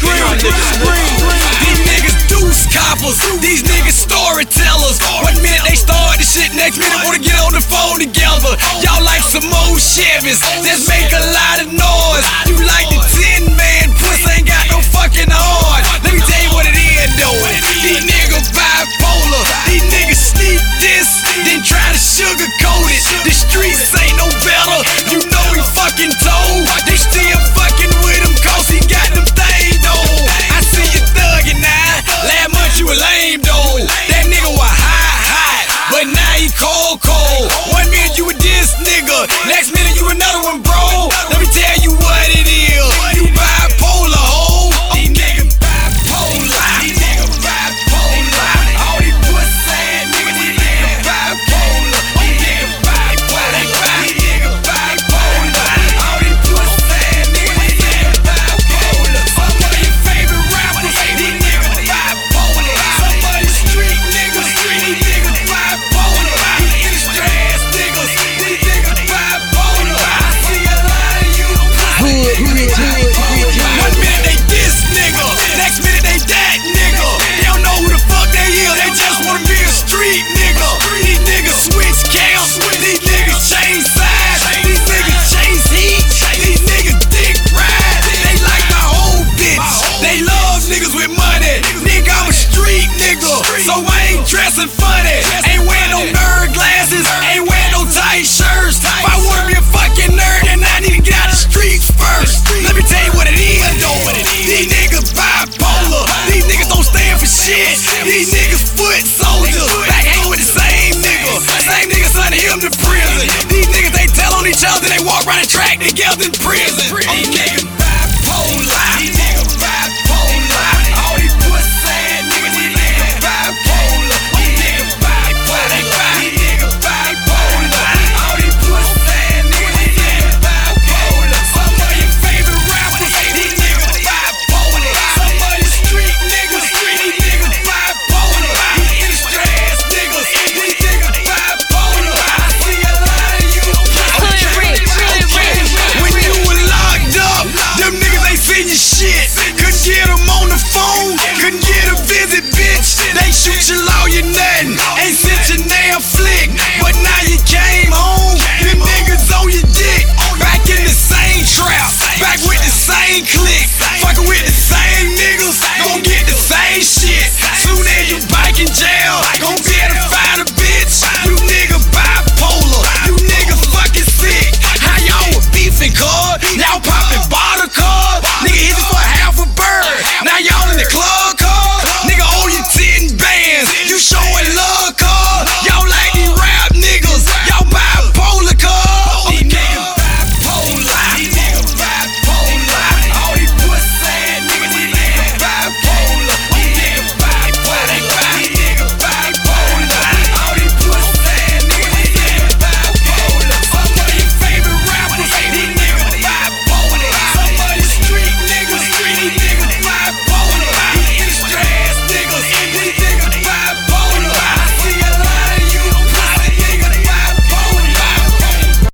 Scream. These niggas deuce coppers. These niggas storytellers. One minute they start the shit, next minute wanna get on the phone together. Y'all like some old Chevys. Let's make a lot of noise. You like Return I track together in prison. get them on the phone. Couldn't get a visit, bitch. They shoot your lawyer now.